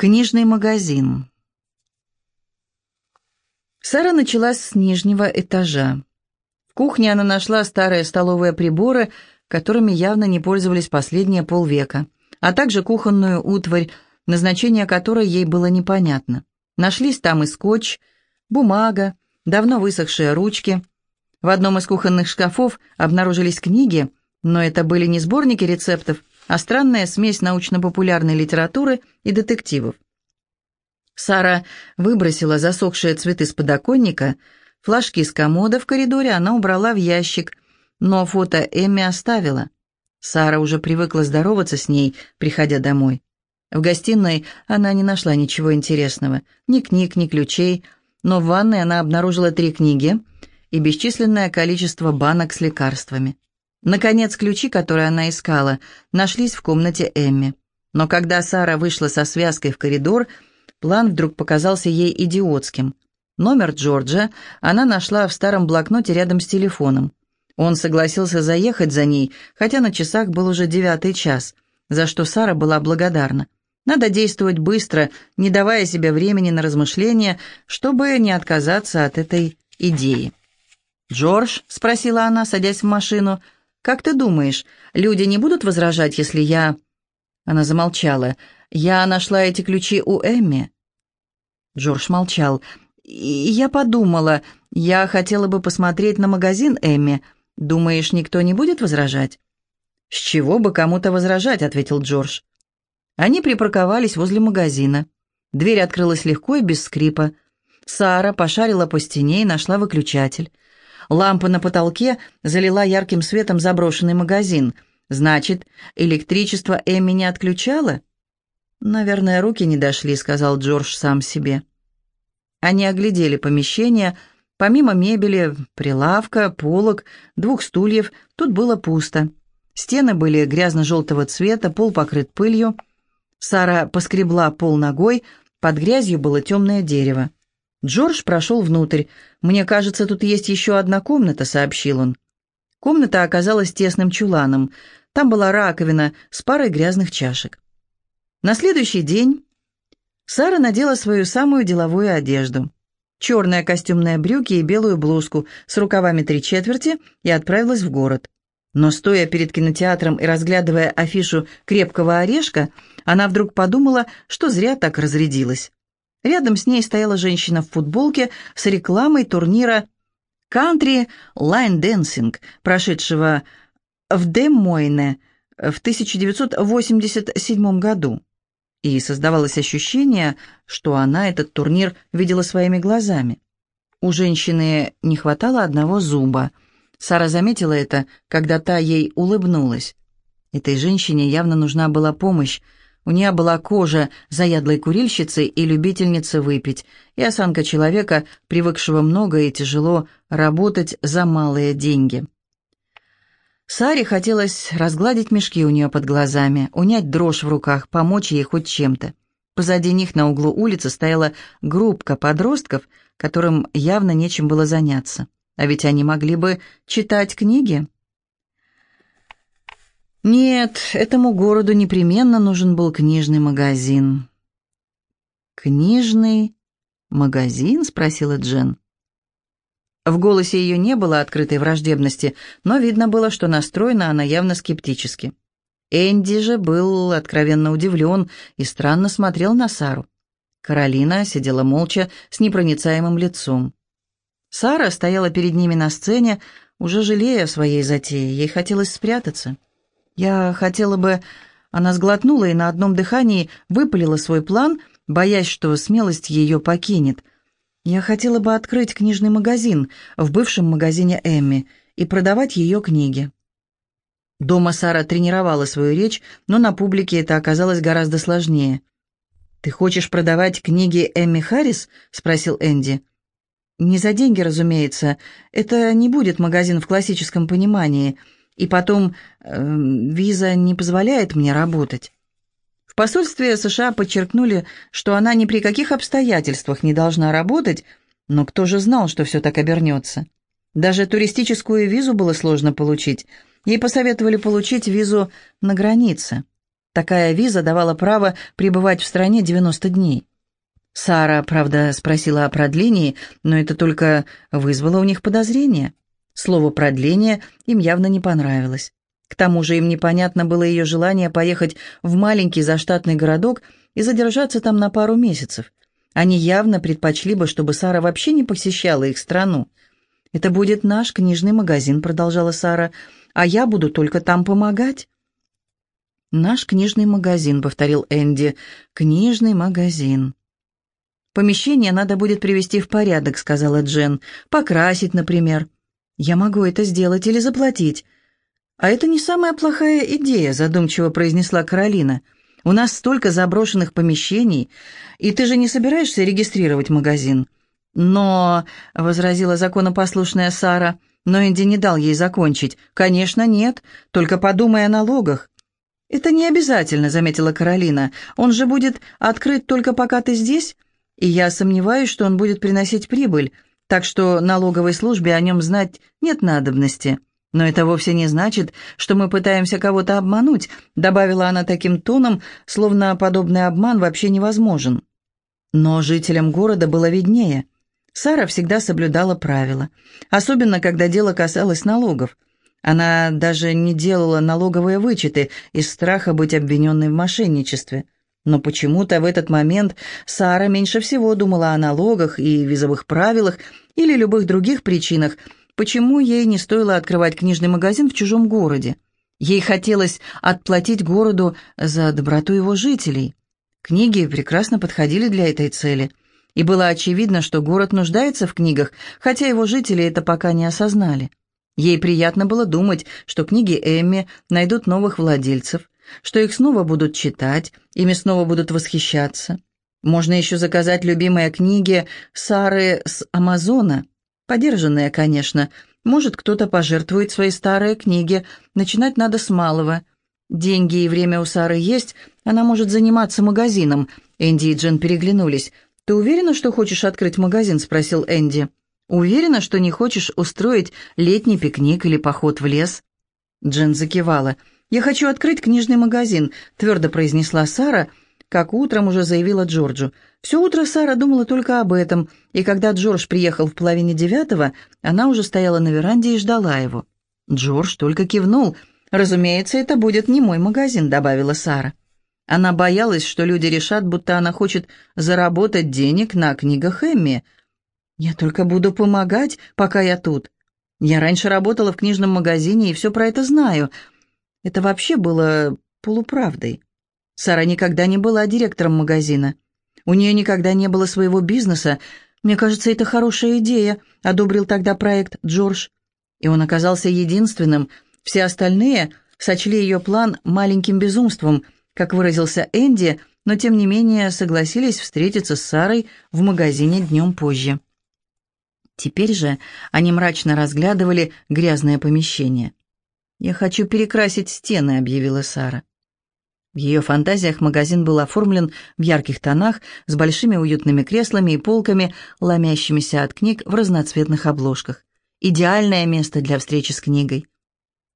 Книжный магазин. Сара началась с нижнего этажа. В кухне она нашла старые столовые приборы, которыми явно не пользовались последние полвека, а также кухонную утварь, назначение которой ей было непонятно. Нашлись там и скотч, бумага, давно высохшие ручки. В одном из кухонных шкафов обнаружились книги, но это были не сборники рецептов, а странная смесь научно-популярной литературы и детективов. Сара выбросила засохшие цветы с подоконника, флажки с комода в коридоре она убрала в ящик, но фото Эмми оставила. Сара уже привыкла здороваться с ней, приходя домой. В гостиной она не нашла ничего интересного, ни книг, ни ключей, но в ванной она обнаружила три книги и бесчисленное количество банок с лекарствами. Наконец, ключи, которые она искала, нашлись в комнате Эмми. Но когда Сара вышла со связкой в коридор, план вдруг показался ей идиотским. Номер Джорджа она нашла в старом блокноте рядом с телефоном. Он согласился заехать за ней, хотя на часах был уже девятый час, за что Сара была благодарна. Надо действовать быстро, не давая себе времени на размышления, чтобы не отказаться от этой идеи. «Джордж?» — спросила она, садясь в машину — «Как ты думаешь, люди не будут возражать, если я...» Она замолчала. «Я нашла эти ключи у Эмми». Джордж молчал. «Я подумала, я хотела бы посмотреть на магазин Эмми. Думаешь, никто не будет возражать?» «С чего бы кому-то возражать?» — ответил Джордж. Они припарковались возле магазина. Дверь открылась легко и без скрипа. Сара пошарила по стене и нашла выключатель. Лампа на потолке залила ярким светом заброшенный магазин. Значит, электричество Эми не отключала? «Наверное, руки не дошли», — сказал Джордж сам себе. Они оглядели помещение. Помимо мебели, прилавка, полок, двух стульев, тут было пусто. Стены были грязно-желтого цвета, пол покрыт пылью. Сара поскребла пол ногой, под грязью было темное дерево. Джордж прошел внутрь. «Мне кажется, тут есть еще одна комната», — сообщил он. Комната оказалась тесным чуланом. Там была раковина с парой грязных чашек. На следующий день Сара надела свою самую деловую одежду. Черные костюмные брюки и белую блузку с рукавами три четверти и отправилась в город. Но стоя перед кинотеатром и разглядывая афишу «Крепкого орешка», она вдруг подумала, что зря так разрядилась. Рядом с ней стояла женщина в футболке с рекламой турнира «Country Line Dancing», прошедшего в Демойне в 1987 году. И создавалось ощущение, что она этот турнир видела своими глазами. У женщины не хватало одного зуба. Сара заметила это, когда та ей улыбнулась. Этой женщине явно нужна была помощь, у нее была кожа заядлой курильщицы и любительницы выпить, и осанка человека, привыкшего много и тяжело работать за малые деньги. Саре хотелось разгладить мешки у нее под глазами, унять дрожь в руках, помочь ей хоть чем-то. Позади них на углу улицы стояла группка подростков, которым явно нечем было заняться. А ведь они могли бы читать книги. Нет, этому городу непременно нужен был книжный магазин. «Книжный магазин?» — спросила Джен. В голосе ее не было открытой враждебности, но видно было, что настроена она явно скептически. Энди же был откровенно удивлен и странно смотрел на Сару. Каролина сидела молча с непроницаемым лицом. Сара стояла перед ними на сцене, уже жалея о своей затее, ей хотелось спрятаться. Я хотела бы...» Она сглотнула и на одном дыхании выпалила свой план, боясь, что смелость ее покинет. «Я хотела бы открыть книжный магазин в бывшем магазине Эмми и продавать ее книги». Дома Сара тренировала свою речь, но на публике это оказалось гораздо сложнее. «Ты хочешь продавать книги Эмми Харрис?» — спросил Энди. «Не за деньги, разумеется. Это не будет магазин в классическом понимании». И потом, э, виза не позволяет мне работать. В посольстве США подчеркнули, что она ни при каких обстоятельствах не должна работать, но кто же знал, что все так обернется? Даже туристическую визу было сложно получить. Ей посоветовали получить визу на границе. Такая виза давала право пребывать в стране 90 дней. Сара, правда, спросила о продлении, но это только вызвало у них подозрение. Слово «продление» им явно не понравилось. К тому же им непонятно было ее желание поехать в маленький заштатный городок и задержаться там на пару месяцев. Они явно предпочли бы, чтобы Сара вообще не посещала их страну. «Это будет наш книжный магазин», — продолжала Сара, — «а я буду только там помогать». «Наш книжный магазин», — повторил Энди. «Книжный магазин». «Помещение надо будет привести в порядок», — сказала Джен. «Покрасить, например». «Я могу это сделать или заплатить». «А это не самая плохая идея», — задумчиво произнесла Каролина. «У нас столько заброшенных помещений, и ты же не собираешься регистрировать магазин?» «Но», — возразила законопослушная Сара, но Энди не дал ей закончить. «Конечно, нет, только подумай о налогах». «Это не обязательно», — заметила Каролина. «Он же будет открыт только пока ты здесь, и я сомневаюсь, что он будет приносить прибыль, так что налоговой службе о нем знать нет надобности». «Но это вовсе не значит, что мы пытаемся кого-то обмануть», добавила она таким тоном, словно подобный обман вообще невозможен. Но жителям города было виднее. Сара всегда соблюдала правила, особенно когда дело касалось налогов. Она даже не делала налоговые вычеты из страха быть обвиненной в мошенничестве. Но почему-то в этот момент Сара меньше всего думала о налогах и визовых правилах или любых других причинах, почему ей не стоило открывать книжный магазин в чужом городе. Ей хотелось отплатить городу за доброту его жителей. Книги прекрасно подходили для этой цели, и было очевидно, что город нуждается в книгах, хотя его жители это пока не осознали. Ей приятно было думать, что книги Эмми найдут новых владельцев, что их снова будут читать, ими снова будут восхищаться. Можно еще заказать любимые книги Сары с Амазона, подержанные, конечно. Может, кто-то пожертвует свои старые книги, начинать надо с малого. Деньги и время у Сары есть, она может заниматься магазином. Энди и Джен переглянулись. «Ты уверена, что хочешь открыть магазин?» – спросил Энди. Уверена, что не хочешь устроить летний пикник или поход в лес?» Джен закивала. «Я хочу открыть книжный магазин», — твердо произнесла Сара, как утром уже заявила Джорджу. Все утро Сара думала только об этом, и когда Джордж приехал в половине девятого, она уже стояла на веранде и ждала его. Джордж только кивнул. «Разумеется, это будет не мой магазин», — добавила Сара. Она боялась, что люди решат, будто она хочет заработать денег на книгах Эмми — «Я только буду помогать, пока я тут. Я раньше работала в книжном магазине и все про это знаю. Это вообще было полуправдой. Сара никогда не была директором магазина. У нее никогда не было своего бизнеса. Мне кажется, это хорошая идея», — одобрил тогда проект Джордж. И он оказался единственным. Все остальные сочли ее план маленьким безумством, как выразился Энди, но тем не менее согласились встретиться с Сарой в магазине днем позже. Теперь же они мрачно разглядывали грязное помещение. «Я хочу перекрасить стены», — объявила Сара. В ее фантазиях магазин был оформлен в ярких тонах, с большими уютными креслами и полками, ломящимися от книг в разноцветных обложках. Идеальное место для встречи с книгой.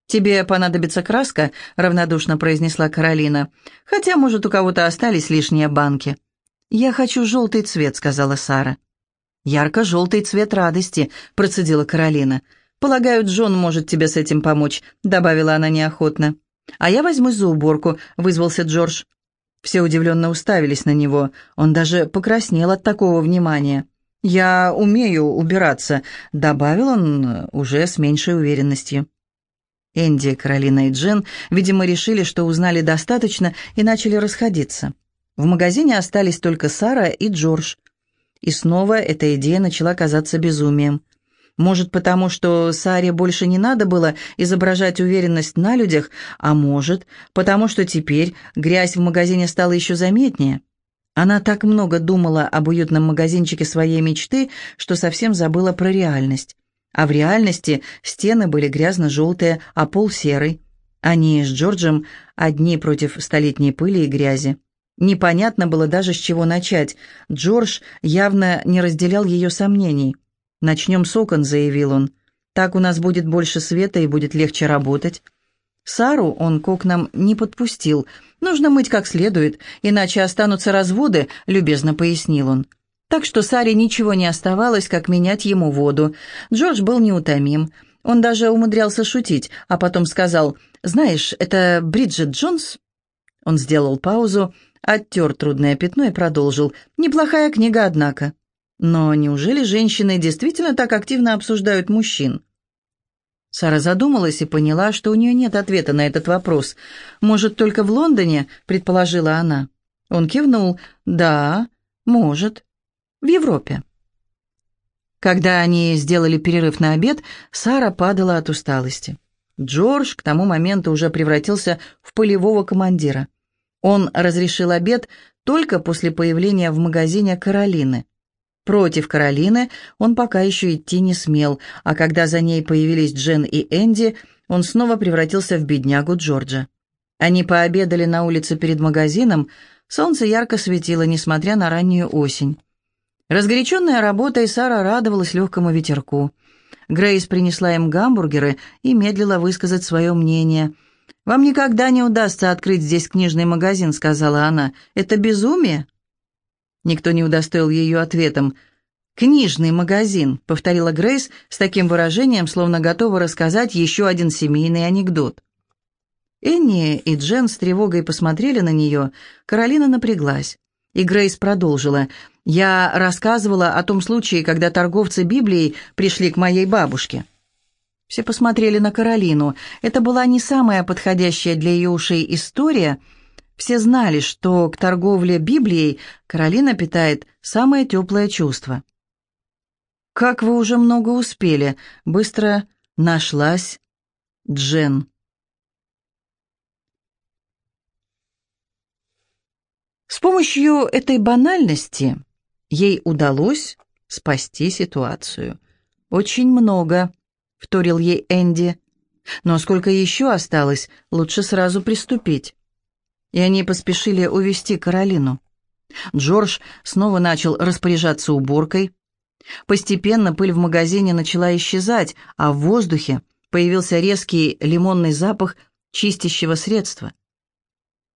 «Тебе понадобится краска», — равнодушно произнесла Каролина. «Хотя, может, у кого-то остались лишние банки». «Я хочу желтый цвет», — сказала Сара. «Ярко-желтый цвет радости», — процедила Каролина. «Полагаю, Джон может тебе с этим помочь», — добавила она неохотно. «А я возьмусь за уборку», — вызвался Джордж. Все удивленно уставились на него. Он даже покраснел от такого внимания. «Я умею убираться», — добавил он уже с меньшей уверенностью. Энди, Каролина и Джен, видимо, решили, что узнали достаточно и начали расходиться. В магазине остались только Сара и Джордж. И снова эта идея начала казаться безумием. Может, потому что Саре больше не надо было изображать уверенность на людях, а может, потому что теперь грязь в магазине стала еще заметнее. Она так много думала об уютном магазинчике своей мечты, что совсем забыла про реальность. А в реальности стены были грязно-желтые, а пол серый. Они с Джорджем одни против столетней пыли и грязи. Непонятно было даже, с чего начать. Джордж явно не разделял ее сомнений. «Начнем с окон», — заявил он. «Так у нас будет больше света и будет легче работать». Сару он к окнам не подпустил. «Нужно мыть как следует, иначе останутся разводы», — любезно пояснил он. Так что Саре ничего не оставалось, как менять ему воду. Джордж был неутомим. Он даже умудрялся шутить, а потом сказал, «Знаешь, это Бриджит Джонс?» Он сделал паузу, оттер трудное пятно и продолжил. «Неплохая книга, однако». Но неужели женщины действительно так активно обсуждают мужчин? Сара задумалась и поняла, что у нее нет ответа на этот вопрос. «Может, только в Лондоне?» — предположила она. Он кивнул. «Да, может. В Европе». Когда они сделали перерыв на обед, Сара падала от усталости. Джордж к тому моменту уже превратился в полевого командира. Он разрешил обед только после появления в магазине Каролины. Против Каролины он пока еще идти не смел, а когда за ней появились Джен и Энди, он снова превратился в беднягу Джорджа. Они пообедали на улице перед магазином, солнце ярко светило, несмотря на раннюю осень. Разгоряченная работой, Сара радовалась легкому ветерку. Грейс принесла им гамбургеры и медлила высказать свое мнение. «Вам никогда не удастся открыть здесь книжный магазин», — сказала она. «Это безумие?» Никто не удостоил ее ответом. «Книжный магазин», — повторила Грейс с таким выражением, словно готова рассказать еще один семейный анекдот. Энни и Джен с тревогой посмотрели на нее. Каролина напряглась. И Грейс продолжила. «Я рассказывала о том случае, когда торговцы Библией пришли к моей бабушке». Все посмотрели на Каролину. Это была не самая подходящая для ее ушей история — все знали, что к торговле Библией Каролина питает самое теплое чувство. «Как вы уже много успели!» — быстро нашлась Джен. С помощью этой банальности ей удалось спасти ситуацию. «Очень много», — вторил ей Энди. «Но сколько еще осталось, лучше сразу приступить» и они поспешили увести Каролину. Джордж снова начал распоряжаться уборкой. Постепенно пыль в магазине начала исчезать, а в воздухе появился резкий лимонный запах чистящего средства.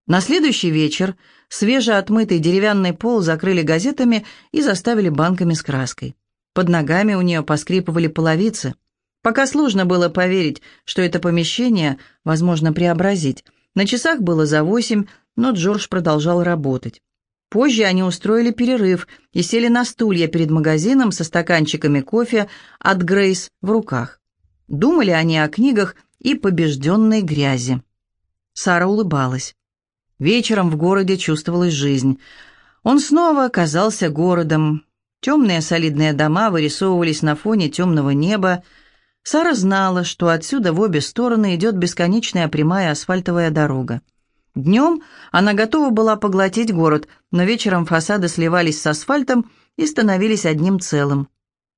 На следующий вечер свежеотмытый деревянный пол закрыли газетами и заставили банками с краской. Под ногами у нее поскрипывали половицы. Пока сложно было поверить, что это помещение возможно преобразить, на часах было за восемь, но Джордж продолжал работать. Позже они устроили перерыв и сели на стулья перед магазином со стаканчиками кофе от Грейс в руках. Думали они о книгах и побежденной грязи. Сара улыбалась. Вечером в городе чувствовалась жизнь. Он снова казался городом. Темные солидные дома вырисовывались на фоне темного неба, Сара знала, что отсюда в обе стороны идет бесконечная прямая асфальтовая дорога. Днем она готова была поглотить город, но вечером фасады сливались с асфальтом и становились одним целым.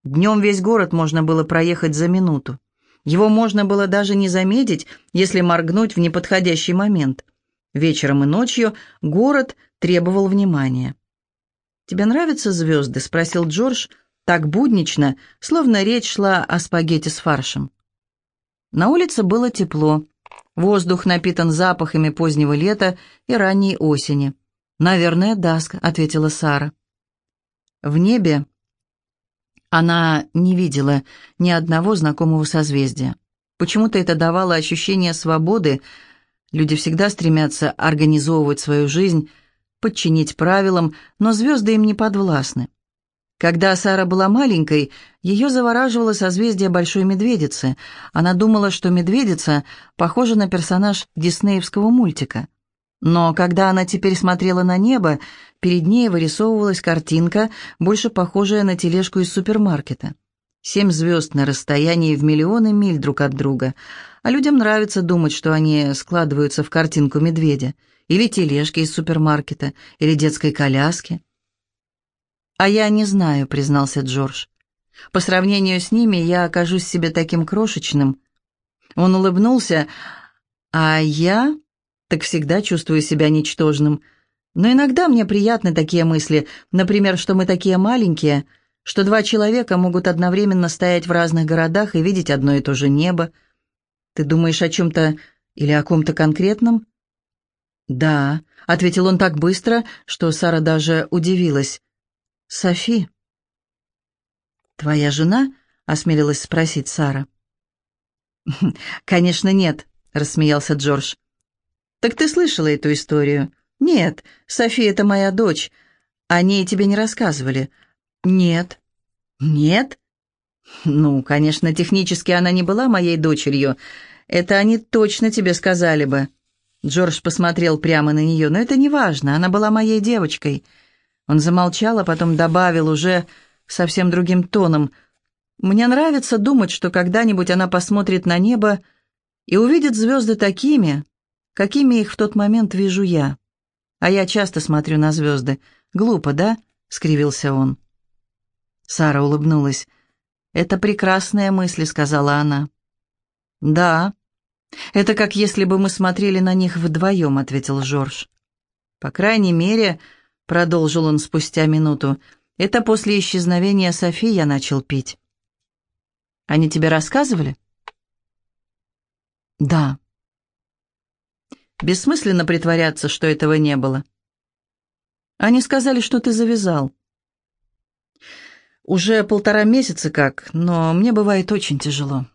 Днем весь город можно было проехать за минуту. Его можно было даже не заметить, если моргнуть в неподходящий момент. Вечером и ночью город требовал внимания. «Тебе нравятся звезды?» — спросил Джордж, так буднично, словно речь шла о спагетти с фаршем. На улице было тепло. Воздух напитан запахами позднего лета и ранней осени. «Наверное, Даск», — ответила Сара. В небе она не видела ни одного знакомого созвездия. Почему-то это давало ощущение свободы. Люди всегда стремятся организовывать свою жизнь, подчинить правилам, но звезды им не подвластны. Когда Сара была маленькой, ее завораживало созвездие Большой Медведицы. Она думала, что Медведица похожа на персонаж диснеевского мультика. Но когда она теперь смотрела на небо, перед ней вырисовывалась картинка, больше похожая на тележку из супермаркета. Семь звезд на расстоянии в миллионы миль друг от друга. А людям нравится думать, что они складываются в картинку медведя. Или тележки из супермаркета, или детской коляски. «А я не знаю», — признался Джордж. «По сравнению с ними я окажусь себе таким крошечным». Он улыбнулся, «А я так всегда чувствую себя ничтожным. Но иногда мне приятны такие мысли, например, что мы такие маленькие, что два человека могут одновременно стоять в разных городах и видеть одно и то же небо. Ты думаешь о чем-то Или о ком-то конкретном?» «Да», — ответил он так быстро, что Сара даже удивилась. «Софи». «Твоя жена?» — осмелилась спросить Сара. «Конечно, нет», — рассмеялся Джордж. «Так ты слышала эту историю?» «Нет, Софи — это моя дочь. О ней тебе не рассказывали?» «Нет». «Нет?» «Ну, конечно, технически она не была моей дочерью. Это они точно тебе сказали бы». Джордж посмотрел прямо на нее. «Но это не важно, она была моей девочкой». Он замолчал, а потом добавил уже совсем другим тоном. «Мне нравится думать, что когда-нибудь она посмотрит на небо и увидит звезды такими, какими их в тот момент вижу я. А я часто смотрю на звезды. Глупо, да?» — скривился он. Сара улыбнулась. «Это прекрасные мысли», — сказала она. «Да, это как если бы мы смотрели на них вдвоем», — ответил Жорж. «По крайней мере», — продолжил он спустя минуту, — «это после исчезновения Софи я начал пить». «Они тебе рассказывали?» «Да». «Бессмысленно притворяться, что этого не было». «Они сказали, что ты завязал». Уже полтора месяца как, но мне бывает очень тяжело.